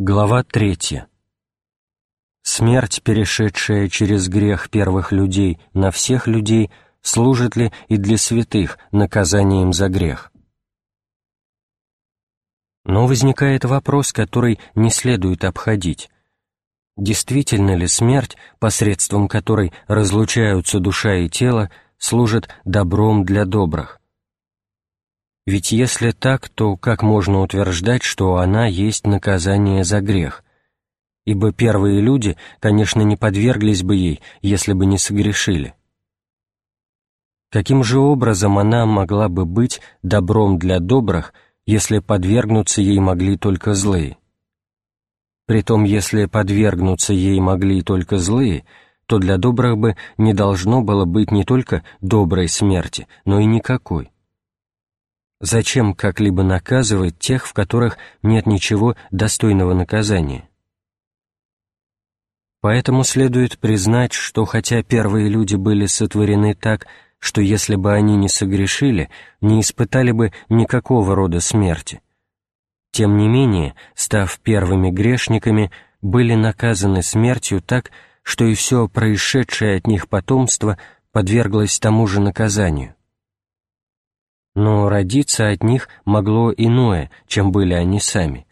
Глава третья. Смерть, перешедшая через грех первых людей на всех людей, служит ли и для святых наказанием за грех? Но возникает вопрос, который не следует обходить. Действительно ли смерть, посредством которой разлучаются душа и тело, служит добром для добрых? Ведь если так, то как можно утверждать, что она есть наказание за грех? Ибо первые люди, конечно, не подверглись бы ей, если бы не согрешили. Каким же образом она могла бы быть добром для добрых, если подвергнуться ей могли только злые? Притом, если подвергнуться ей могли только злые, то для добрых бы не должно было быть не только доброй смерти, но и никакой. Зачем как-либо наказывать тех, в которых нет ничего достойного наказания? Поэтому следует признать, что хотя первые люди были сотворены так, что если бы они не согрешили, не испытали бы никакого рода смерти, тем не менее, став первыми грешниками, были наказаны смертью так, что и все происшедшее от них потомство подверглось тому же наказанию но родиться от них могло иное, чем были они сами,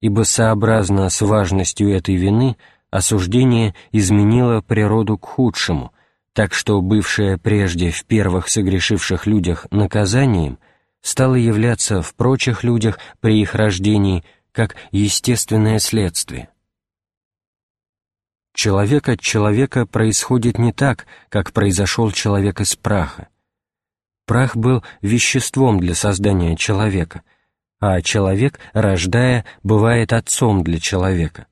ибо сообразно с важностью этой вины осуждение изменило природу к худшему, так что бывшее прежде в первых согрешивших людях наказанием стало являться в прочих людях при их рождении как естественное следствие. Человек от человека происходит не так, как произошел человек из праха, Прах был веществом для создания человека, а человек, рождая, бывает отцом для человека.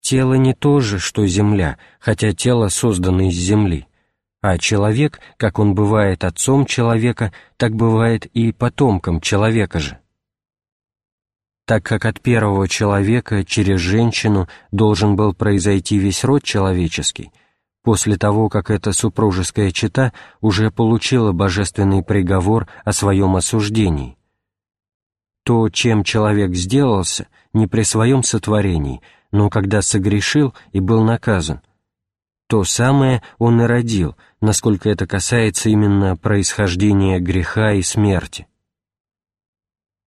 Тело не то же, что земля, хотя тело создано из земли, а человек, как он бывает отцом человека, так бывает и потомком человека же. Так как от первого человека через женщину должен был произойти весь род человеческий – после того, как эта супружеская чета уже получила божественный приговор о своем осуждении. То, чем человек сделался, не при своем сотворении, но когда согрешил и был наказан, то самое он и родил, насколько это касается именно происхождения греха и смерти.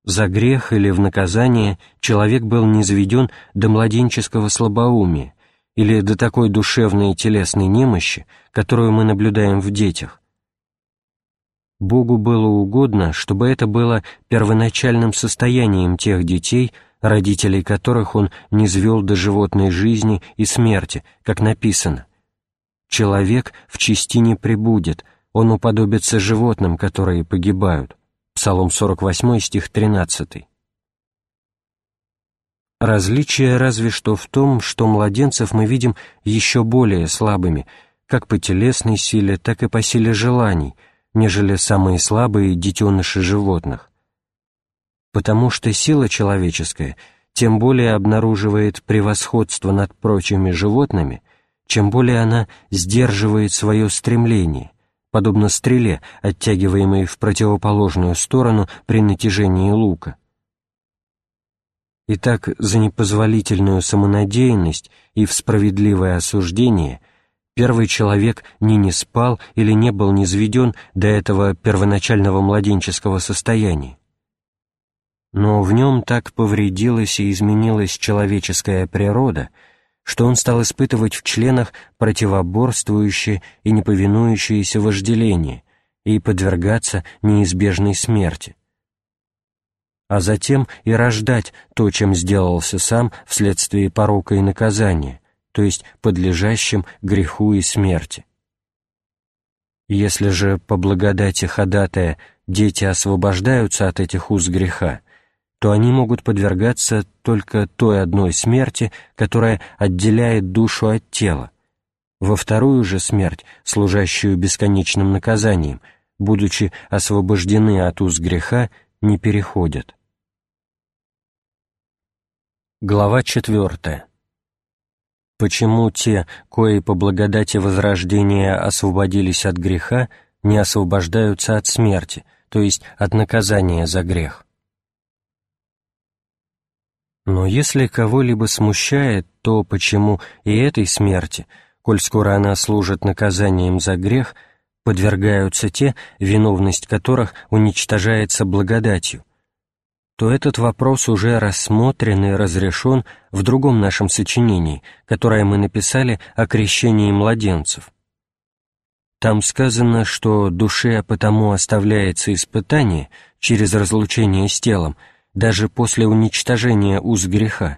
За грех или в наказание человек был низведен до младенческого слабоумия, или до такой душевной и телесной немощи, которую мы наблюдаем в детях. Богу было угодно, чтобы это было первоначальным состоянием тех детей, родителей которых Он не звел до животной жизни и смерти, как написано. «Человек в чистине прибудет, он уподобится животным, которые погибают». Псалом 48, стих 13. Различие разве что в том, что младенцев мы видим еще более слабыми, как по телесной силе, так и по силе желаний, нежели самые слабые детеныши животных. Потому что сила человеческая тем более обнаруживает превосходство над прочими животными, чем более она сдерживает свое стремление, подобно стреле, оттягиваемой в противоположную сторону при натяжении лука. Итак, за непозволительную самонадеянность и в справедливое осуждение первый человек ни не спал или не был низведен до этого первоначального младенческого состояния. Но в нем так повредилась и изменилась человеческая природа, что он стал испытывать в членах противоборствующее и неповинующееся вожделение и подвергаться неизбежной смерти а затем и рождать то, чем сделался сам вследствие порока и наказания, то есть подлежащим греху и смерти. Если же по благодати ходатая дети освобождаются от этих уз греха, то они могут подвергаться только той одной смерти, которая отделяет душу от тела, во вторую же смерть, служащую бесконечным наказанием, будучи освобождены от уз греха, не переходят. Глава 4. Почему те, кои по благодати возрождения освободились от греха, не освобождаются от смерти, то есть от наказания за грех? Но если кого-либо смущает то, почему и этой смерти, коль скоро она служит наказанием за грех, подвергаются те, виновность которых уничтожается благодатью, то этот вопрос уже рассмотрен и разрешен в другом нашем сочинении, которое мы написали о крещении младенцев. Там сказано, что душе потому оставляется испытание через разлучение с телом, даже после уничтожения уз греха,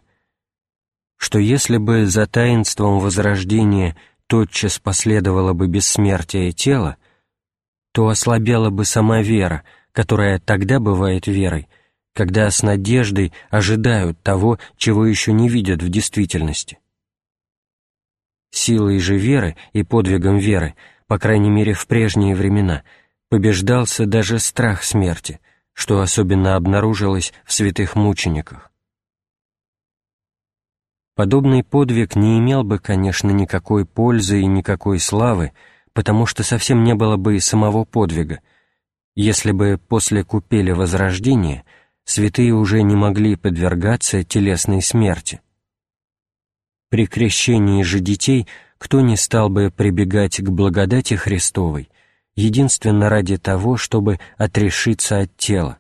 что если бы за таинством возрождения тотчас последовало бы бессмертие тела, то ослабела бы сама вера, которая тогда бывает верой, когда с надеждой ожидают того, чего еще не видят в действительности. Силой же веры и подвигом веры, по крайней мере в прежние времена, побеждался даже страх смерти, что особенно обнаружилось в святых мучениках. Подобный подвиг не имел бы, конечно, никакой пользы и никакой славы, потому что совсем не было бы и самого подвига, если бы после купели Возрождения – святые уже не могли подвергаться телесной смерти. При крещении же детей кто не стал бы прибегать к благодати Христовой, единственно ради того, чтобы отрешиться от тела.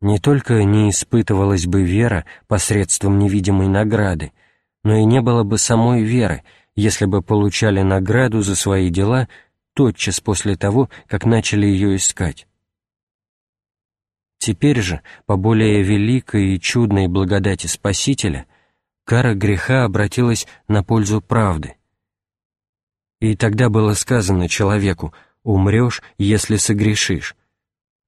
Не только не испытывалась бы вера посредством невидимой награды, но и не было бы самой веры, если бы получали награду за свои дела тотчас после того, как начали ее искать. Теперь же, по более великой и чудной благодати Спасителя, кара греха обратилась на пользу правды. И тогда было сказано человеку «умрешь, если согрешишь».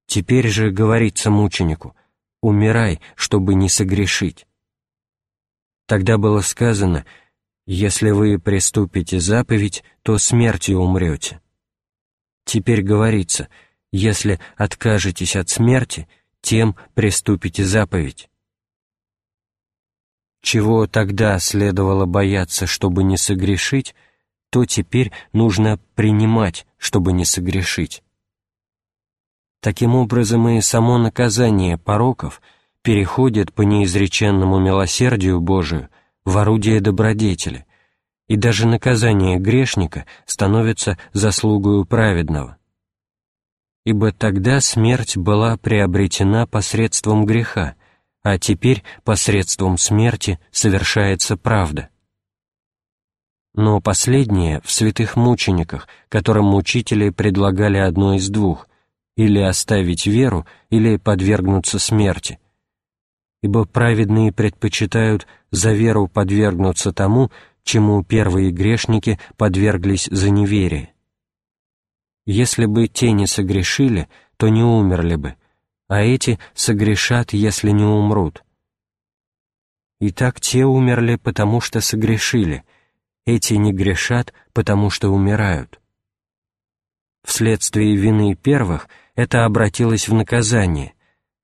Теперь же говорится мученику «умирай, чтобы не согрешить». Тогда было сказано «если вы приступите заповедь, то смертью умрете». Теперь говорится «если откажетесь от смерти, тем приступите заповедь. Чего тогда следовало бояться, чтобы не согрешить, то теперь нужно принимать, чтобы не согрешить. Таким образом и само наказание пороков переходит по неизреченному милосердию Божию в орудие добродетели, и даже наказание грешника становится заслугою праведного ибо тогда смерть была приобретена посредством греха, а теперь посредством смерти совершается правда. Но последнее в святых мучениках, которым мучители предлагали одно из двух — или оставить веру, или подвергнуться смерти. Ибо праведные предпочитают за веру подвергнуться тому, чему первые грешники подверглись за неверие. Если бы те не согрешили, то не умерли бы, а эти согрешат, если не умрут. Итак, те умерли, потому что согрешили, эти не грешат, потому что умирают. Вследствие вины первых это обратилось в наказание,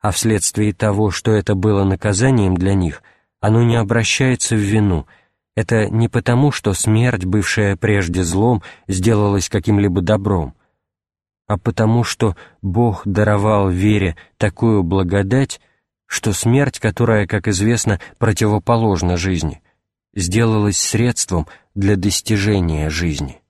а вследствие того, что это было наказанием для них, оно не обращается в вину. Это не потому, что смерть, бывшая прежде злом, сделалась каким-либо добром, а потому что Бог даровал вере такую благодать, что смерть, которая, как известно, противоположна жизни, сделалась средством для достижения жизни.